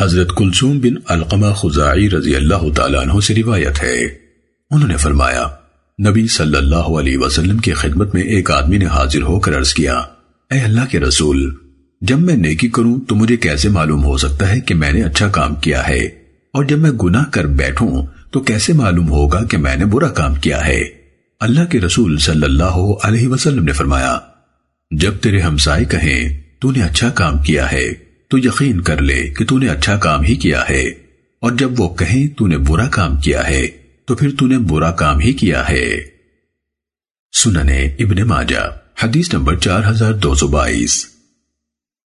حضرت کلثوم بن القمہ خزاعی رضی اللہ تعالیٰ عنہ سے روایت ہے۔ انہوں نے فرمایا، نبی صلی اللہ علیہ وسلم کی خدمت میں ایک آدمی نے حاضر ہو کر عرض کیا، اے اللہ کے رسول، جب میں نیکی کروں تو مجھے کیسے معلوم ہو سکتا ہے کہ میں نے اچھا کام کیا ہے؟ اور جب میں گناہ کر بیٹھوں تو کیسے معلوم ہوگا کہ میں نے برا کام کیا ہے؟ اللہ کے رسول صلی اللہ علیہ وسلم نے فرمایا، جب تیرے ہمسائے کہیں، تو نے اچھا کام کیا ہے تو یقین کر لے کہ تو نے اچھا کام ہی کیا ہے۔ اور جب وہ کہیں تو نے برا کام کیا ہے، تو پھر تو نے برا کام ہی کیا ہے۔ سننے ابن ماجہ، حدیث نمبر چار ہزار دو سو بائیس۔